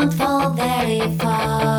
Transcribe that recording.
won't fall very far.